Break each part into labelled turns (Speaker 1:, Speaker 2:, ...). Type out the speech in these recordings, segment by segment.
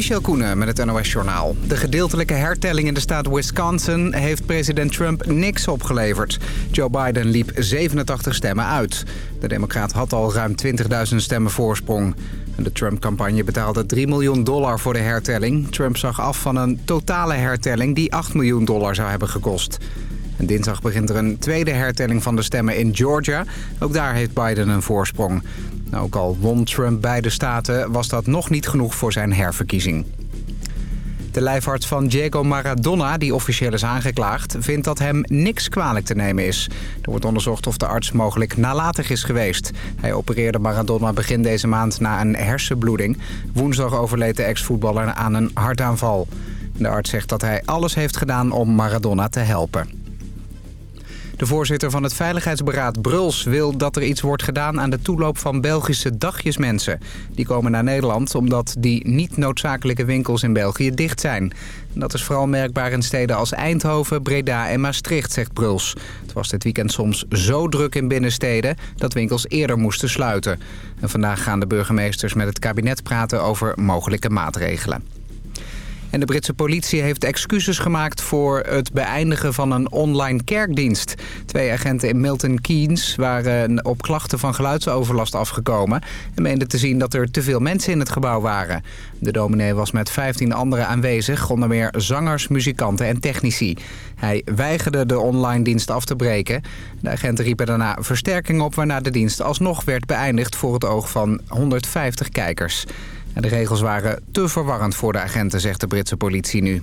Speaker 1: Michel Koenen met het NOS-journaal. De gedeeltelijke hertelling in de staat Wisconsin heeft president Trump niks opgeleverd. Joe Biden liep 87 stemmen uit. De democraat had al ruim 20.000 stemmen voorsprong. De Trump-campagne betaalde 3 miljoen dollar voor de hertelling. Trump zag af van een totale hertelling die 8 miljoen dollar zou hebben gekost. En dinsdag begint er een tweede hertelling van de stemmen in Georgia. Ook daar heeft Biden een voorsprong. Nou, ook al won Trump beide staten, was dat nog niet genoeg voor zijn herverkiezing. De lijfarts van Diego Maradona, die officieel is aangeklaagd... vindt dat hem niks kwalijk te nemen is. Er wordt onderzocht of de arts mogelijk nalatig is geweest. Hij opereerde Maradona begin deze maand na een hersenbloeding. Woensdag overleed de ex-voetballer aan een hartaanval. De arts zegt dat hij alles heeft gedaan om Maradona te helpen. De voorzitter van het Veiligheidsberaad Bruls wil dat er iets wordt gedaan aan de toeloop van Belgische dagjesmensen. Die komen naar Nederland omdat die niet noodzakelijke winkels in België dicht zijn. Dat is vooral merkbaar in steden als Eindhoven, Breda en Maastricht, zegt Bruls. Het was dit weekend soms zo druk in binnensteden dat winkels eerder moesten sluiten. En vandaag gaan de burgemeesters met het kabinet praten over mogelijke maatregelen. En de Britse politie heeft excuses gemaakt voor het beëindigen van een online kerkdienst. Twee agenten in Milton Keynes waren op klachten van geluidsoverlast afgekomen... en meenden te zien dat er te veel mensen in het gebouw waren. De dominee was met 15 anderen aanwezig, onder meer zangers, muzikanten en technici. Hij weigerde de online dienst af te breken. De agenten riepen daarna versterking op... waarna de dienst alsnog werd beëindigd voor het oog van 150 kijkers. De regels waren te verwarrend voor de agenten, zegt de Britse politie nu.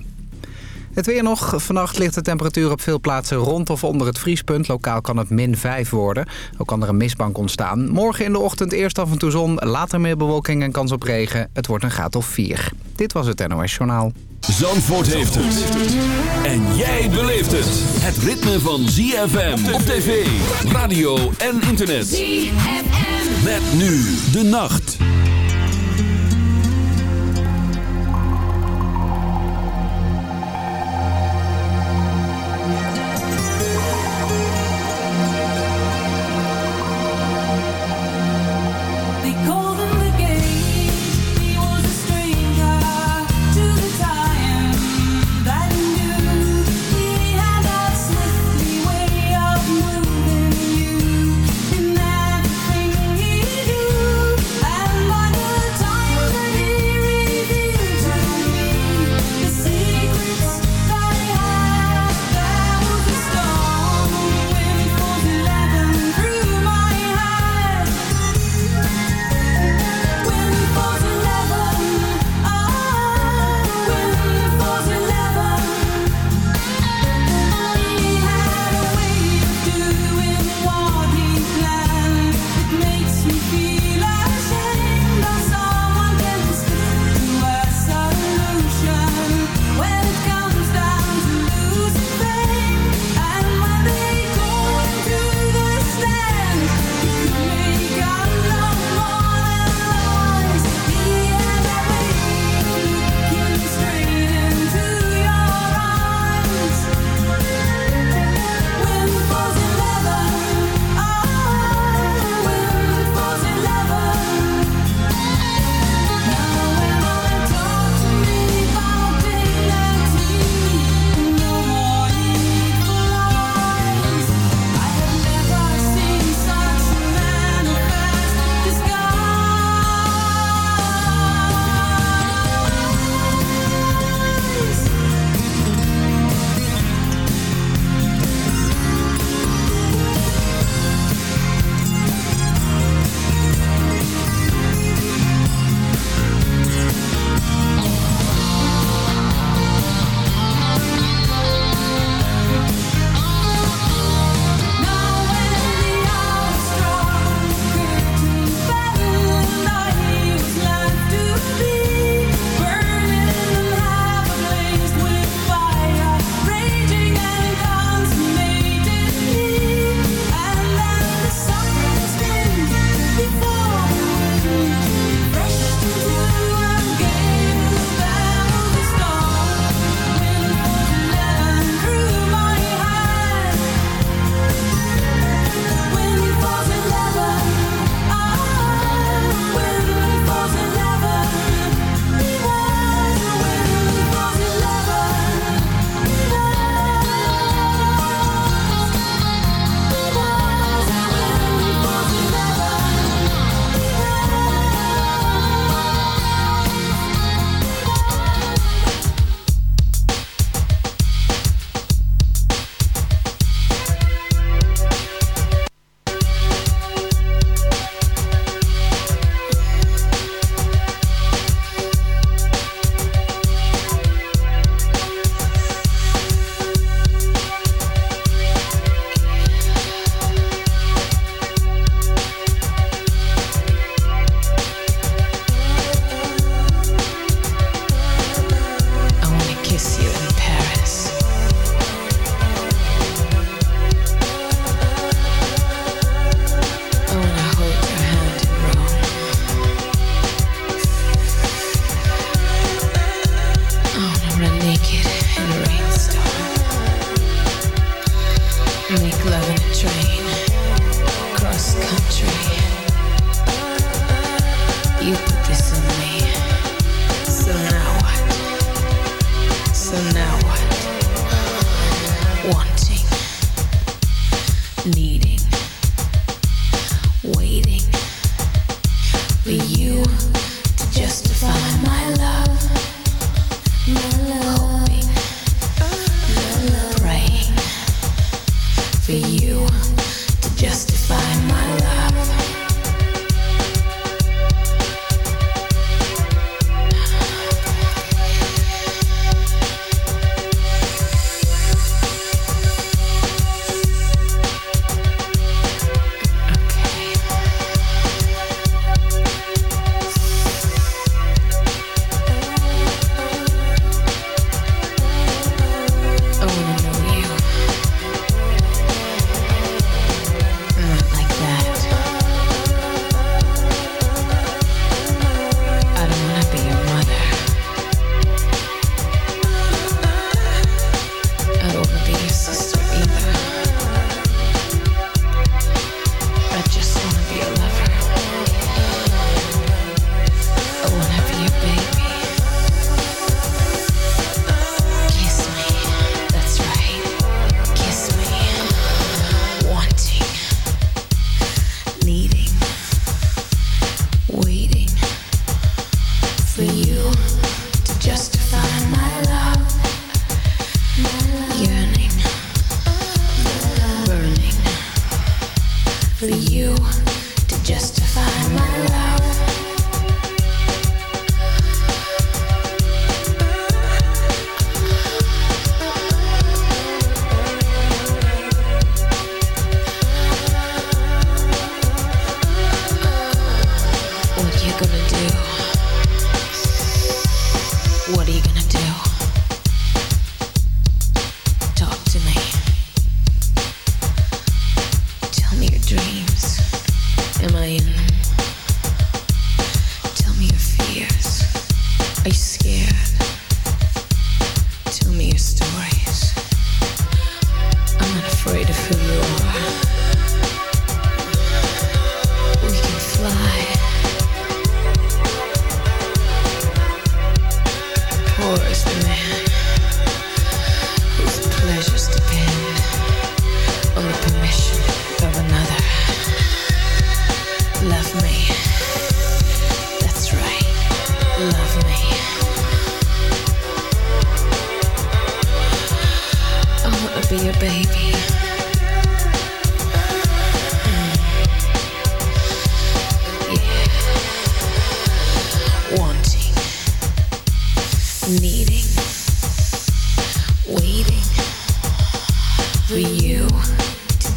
Speaker 1: Het weer nog. Vannacht ligt de temperatuur op veel plaatsen rond of onder het vriespunt. Lokaal kan het min 5 worden. Ook kan er een mistbank ontstaan. Morgen in de ochtend eerst af en toe zon, later meer bewolking en kans op regen. Het wordt een graad of 4. Dit was het NOS Journaal.
Speaker 2: Zandvoort heeft het. En jij beleeft het. Het ritme van ZFM op tv, radio en internet. ZFM. Met nu de nacht.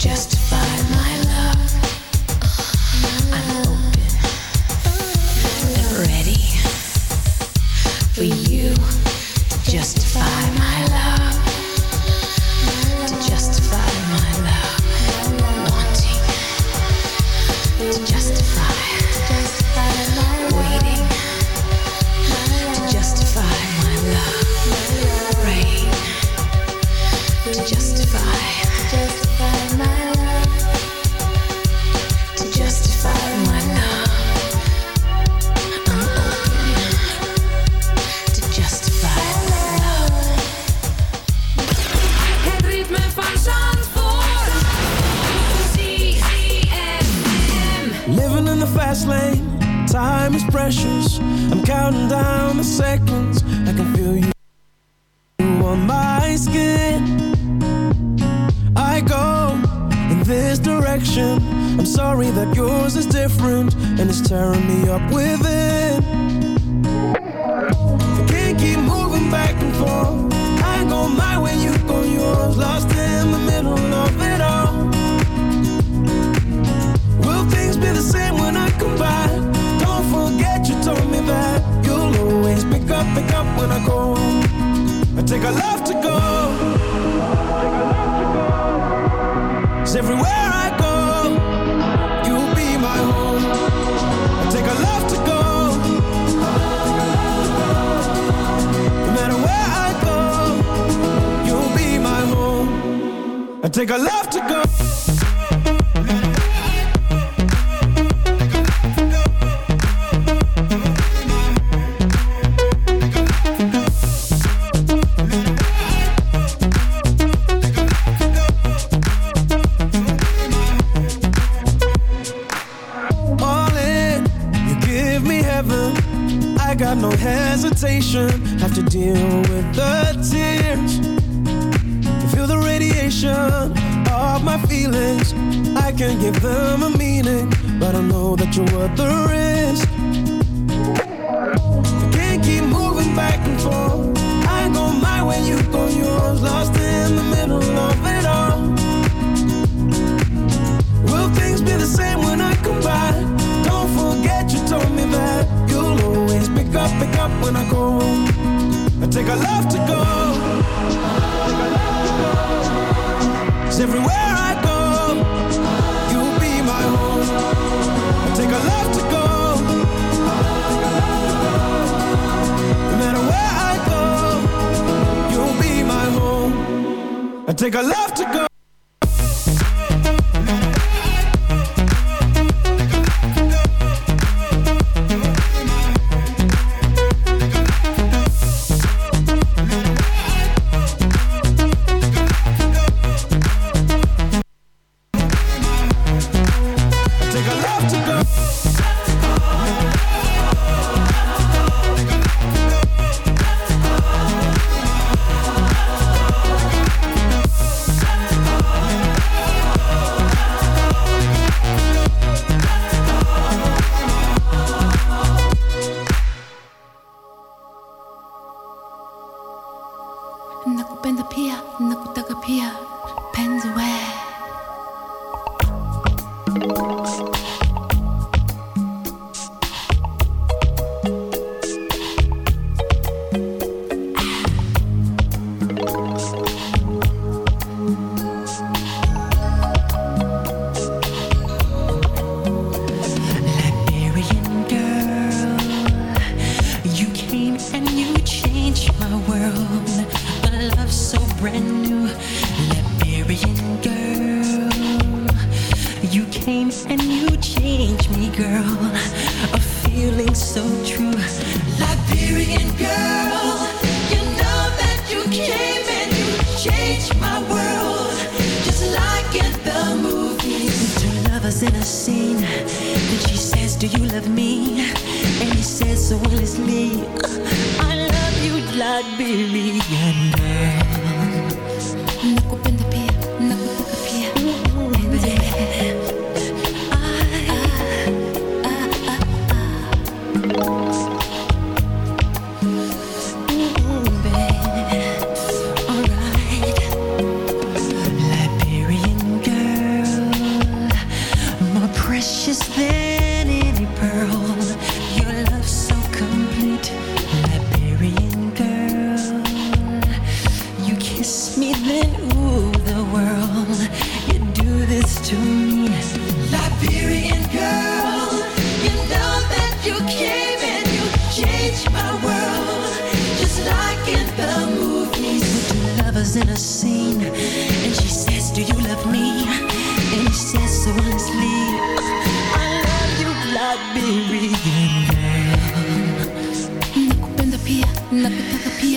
Speaker 3: just
Speaker 4: pia nakutaka pia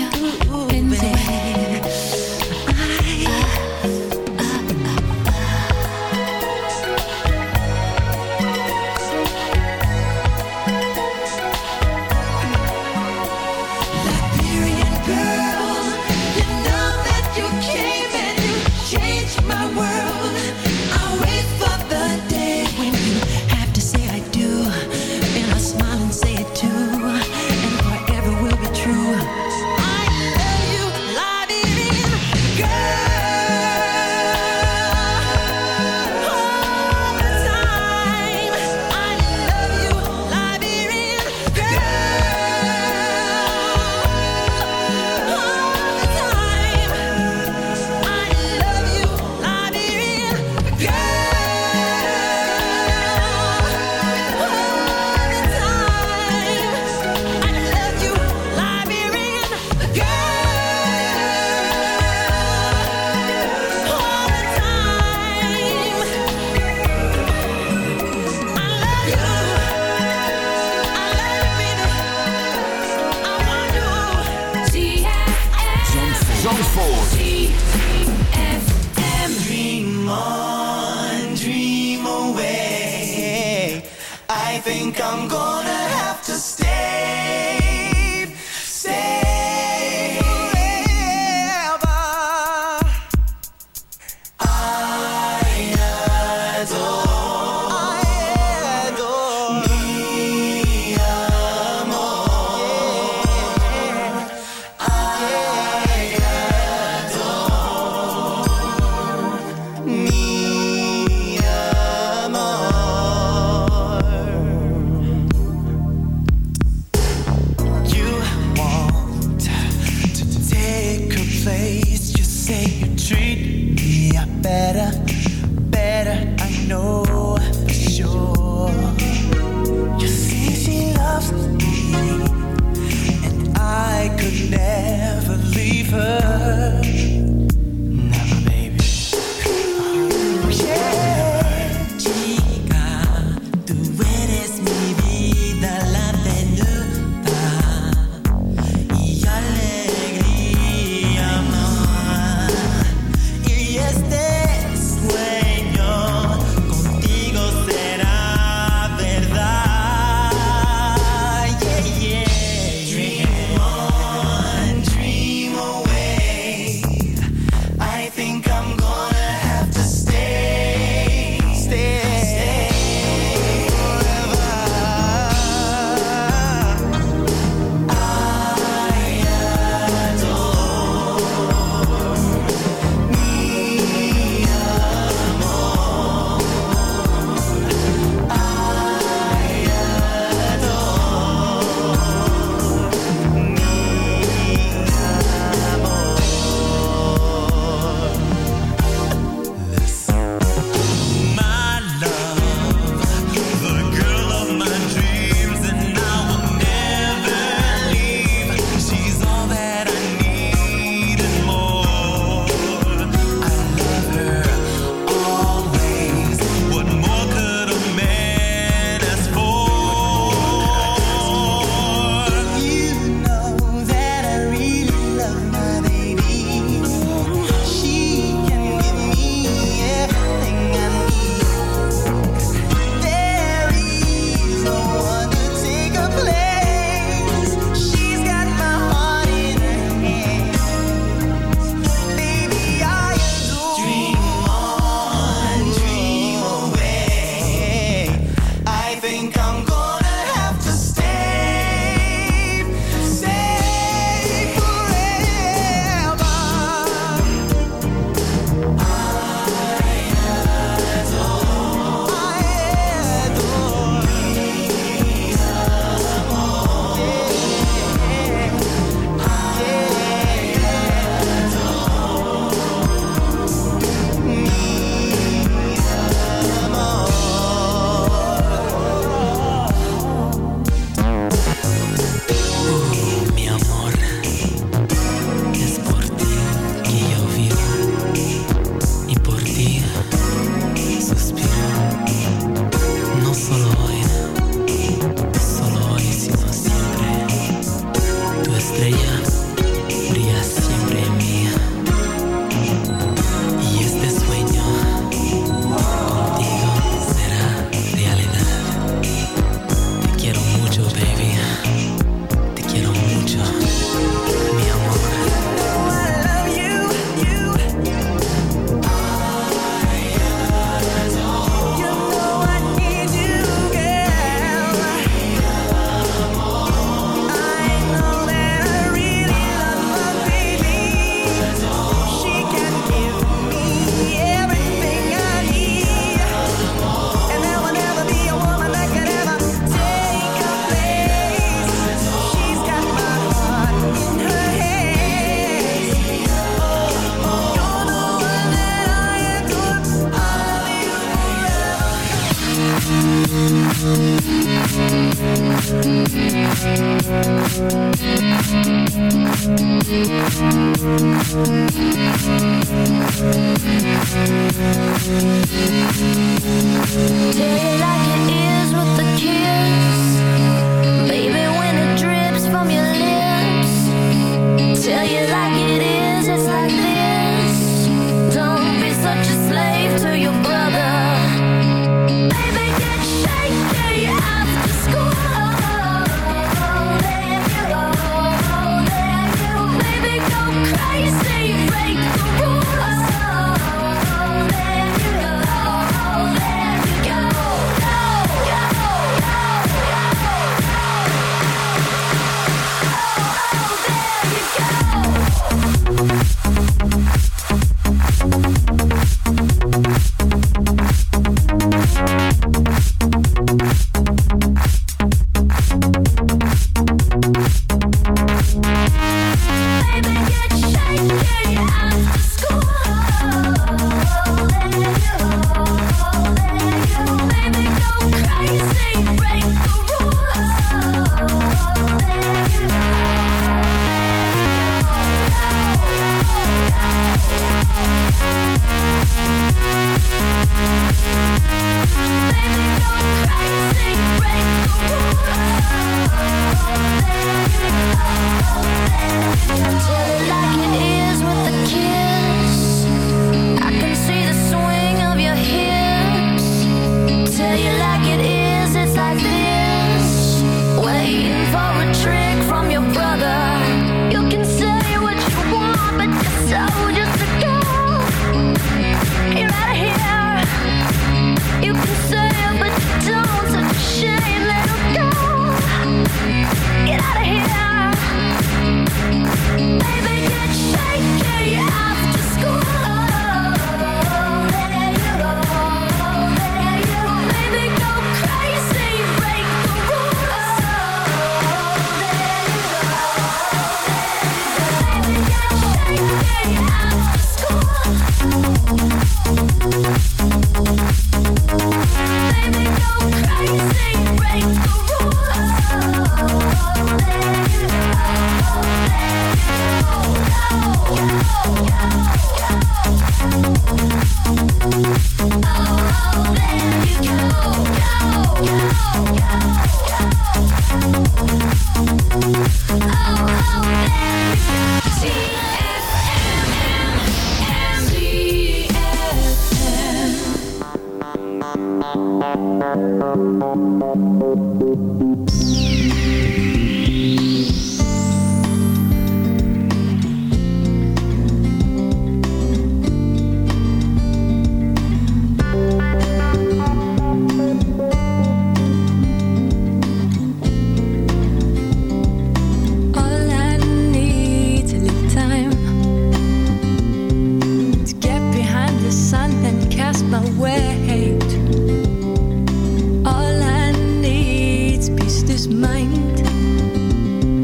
Speaker 3: All I
Speaker 4: need is peace, mind.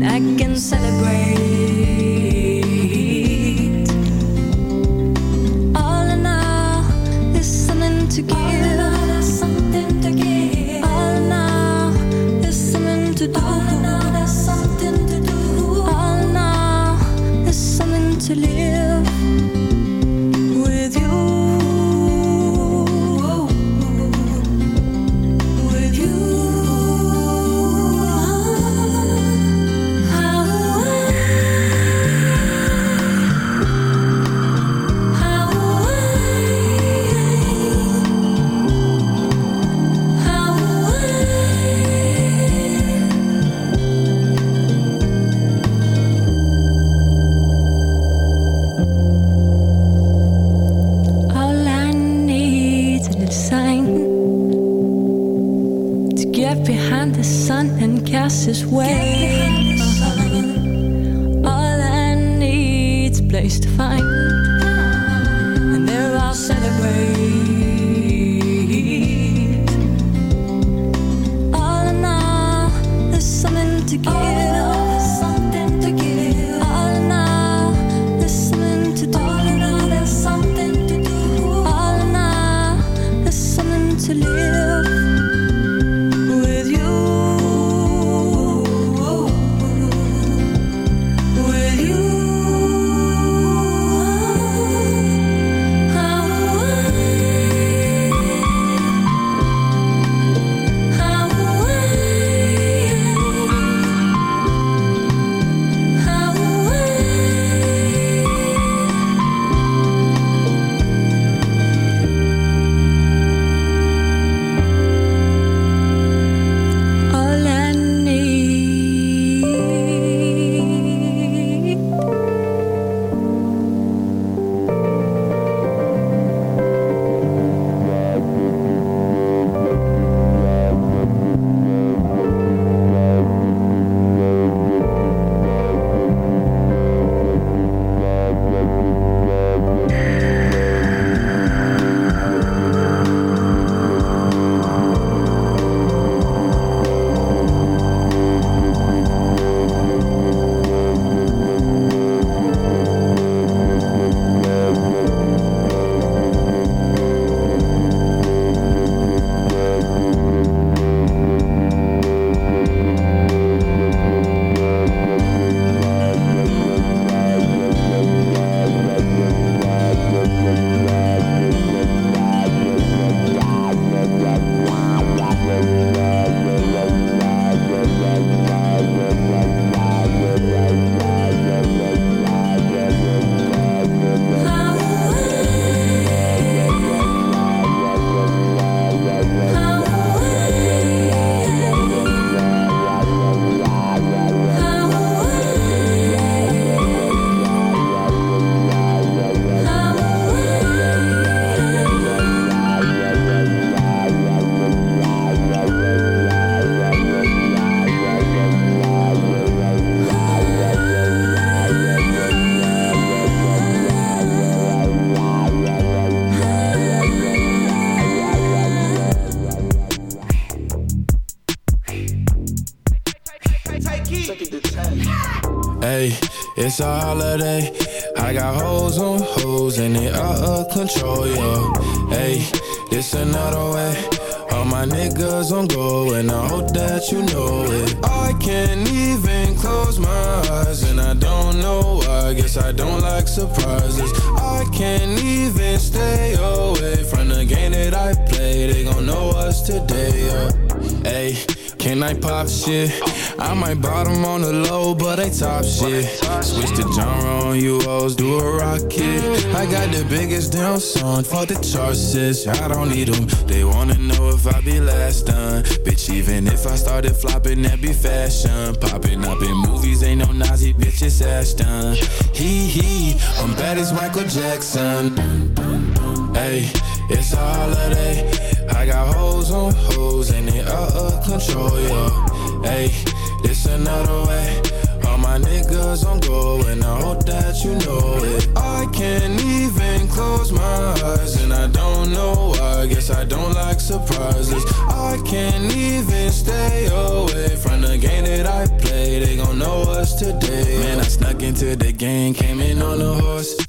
Speaker 4: I can celebrate.
Speaker 5: It's a holiday. I got hoes on hoes and they out of control, yo. Hey, it's another way. All my niggas on go and I hope that you know it. I can't even close my eyes and I don't know why. Guess I don't like surprises. I can't even stay away from the game that I play. They gon' know us today, yeah. Hey, can I pop shit? I might bottom on the low, but they top shit. Switch the genre on you hoes, do a rocket. I got the biggest damn song, fuck the sis. I don't need them. They wanna know if I be last done. Bitch, even if I started flopping, that be fashion. Popping up in movies, ain't no Nazi bitch, it's Ashton. Hee hee, I'm bad as Michael Jackson. Hey, it's a holiday. I got hoes on hoes and they out of control, yo. Hey, it's another way. All my niggas on go and I hope that you know it. I can't even close my eyes and I don't know why. Guess I don't like surprises. I can't even stay away from the game that I play. They gon' know us today. Man, I snuck into the game, came in on a horse.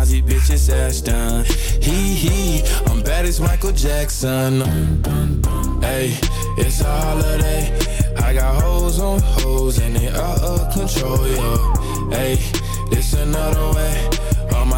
Speaker 5: Nazi bitch, it's Ashton. Hee hee, I'm bad as Michael Jackson. Hey, it's a holiday. I got hoes on hoes and they out of control, yo. Hey, it's another way.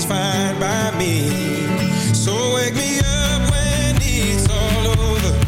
Speaker 6: satisfied by me. So wake me up when it's all over.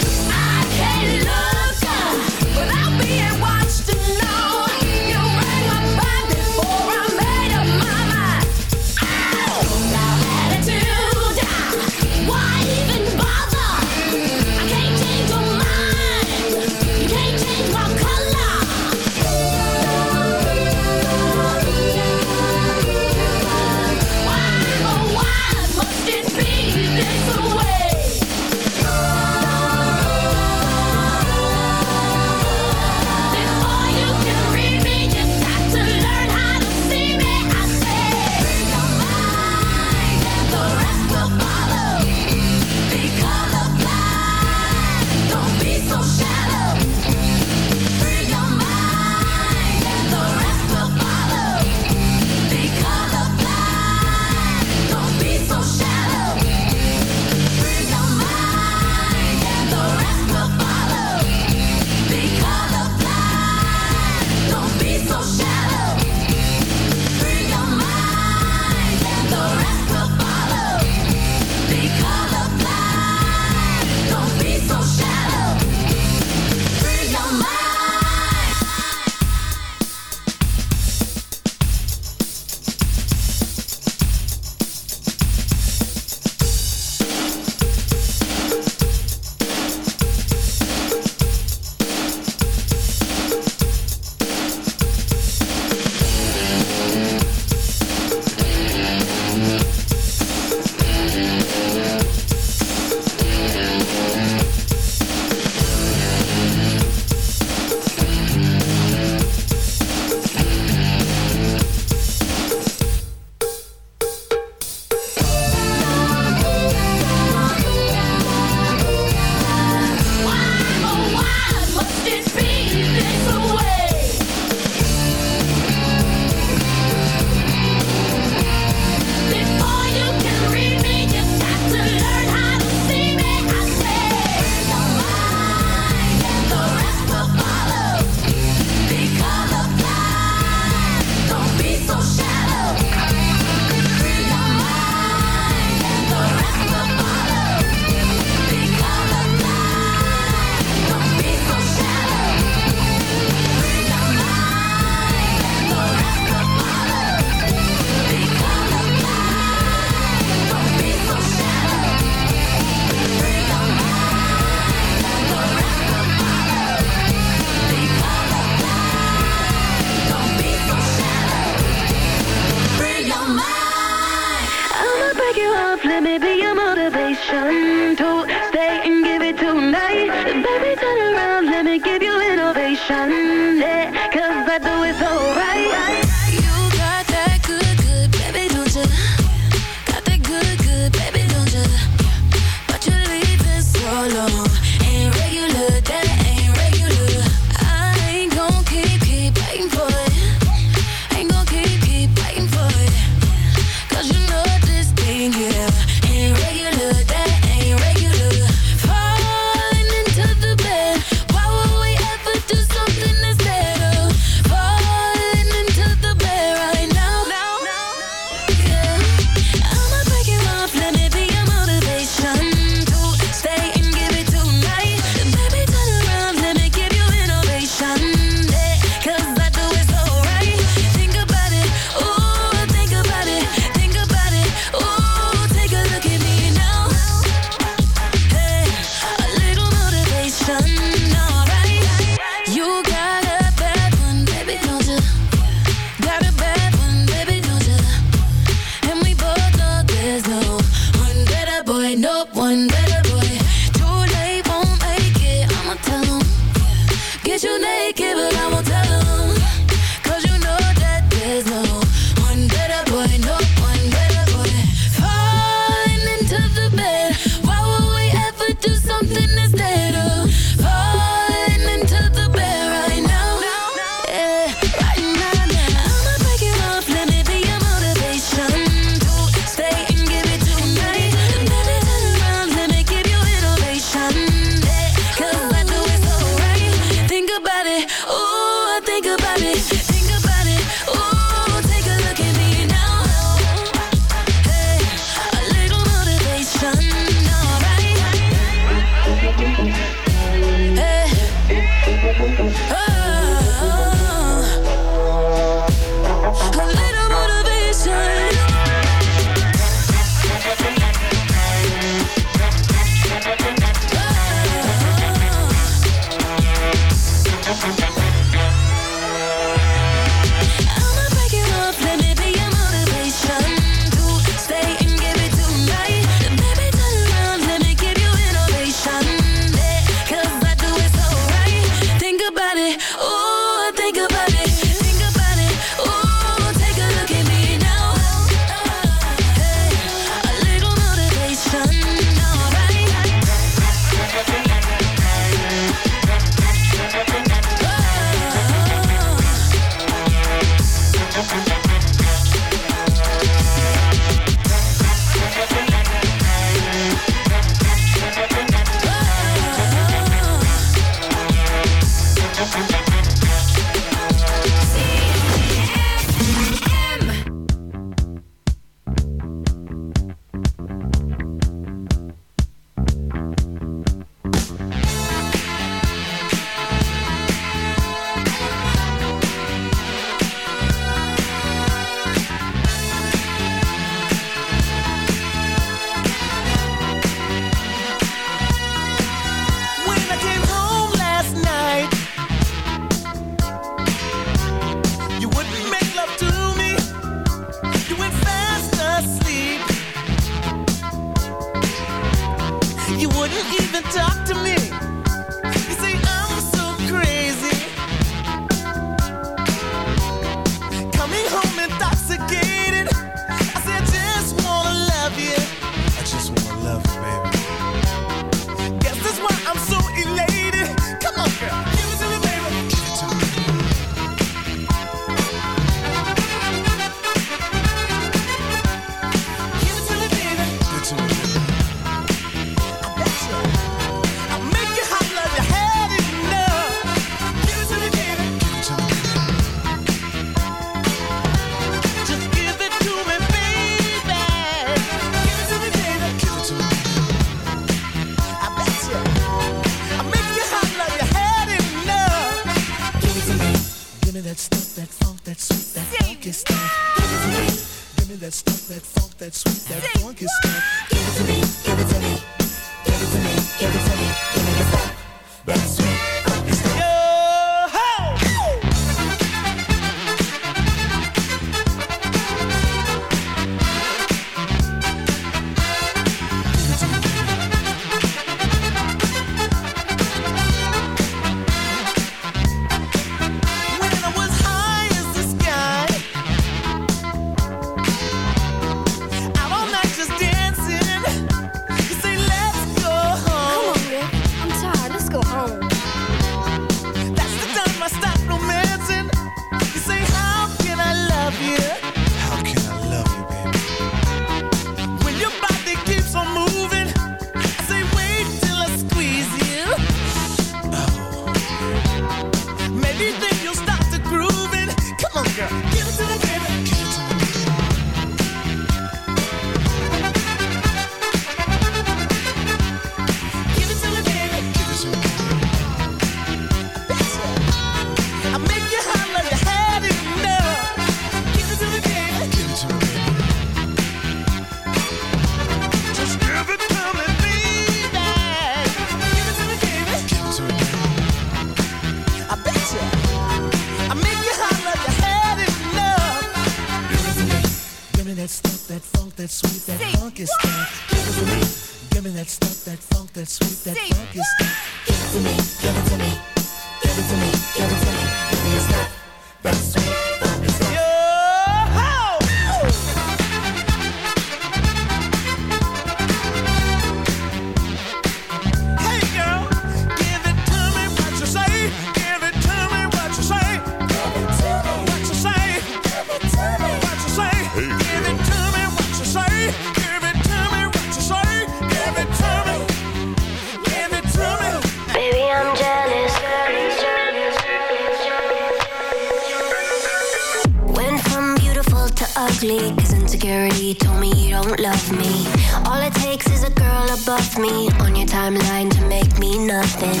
Speaker 6: To
Speaker 7: cause insecurity told me you don't love me. All it takes is a girl above me on your timeline to make me nothing.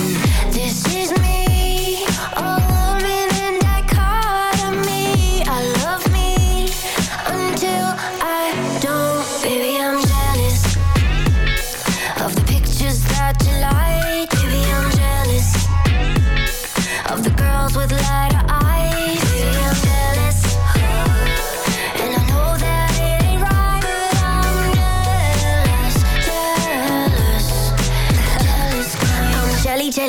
Speaker 7: This is me, a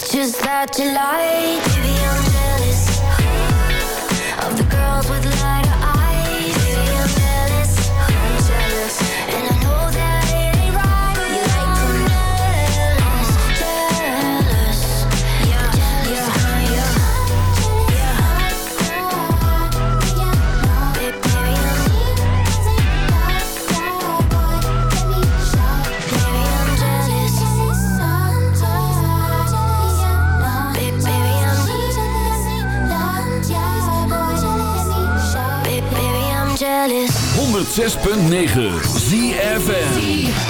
Speaker 7: pictures that you like.
Speaker 2: 106.9 ZFN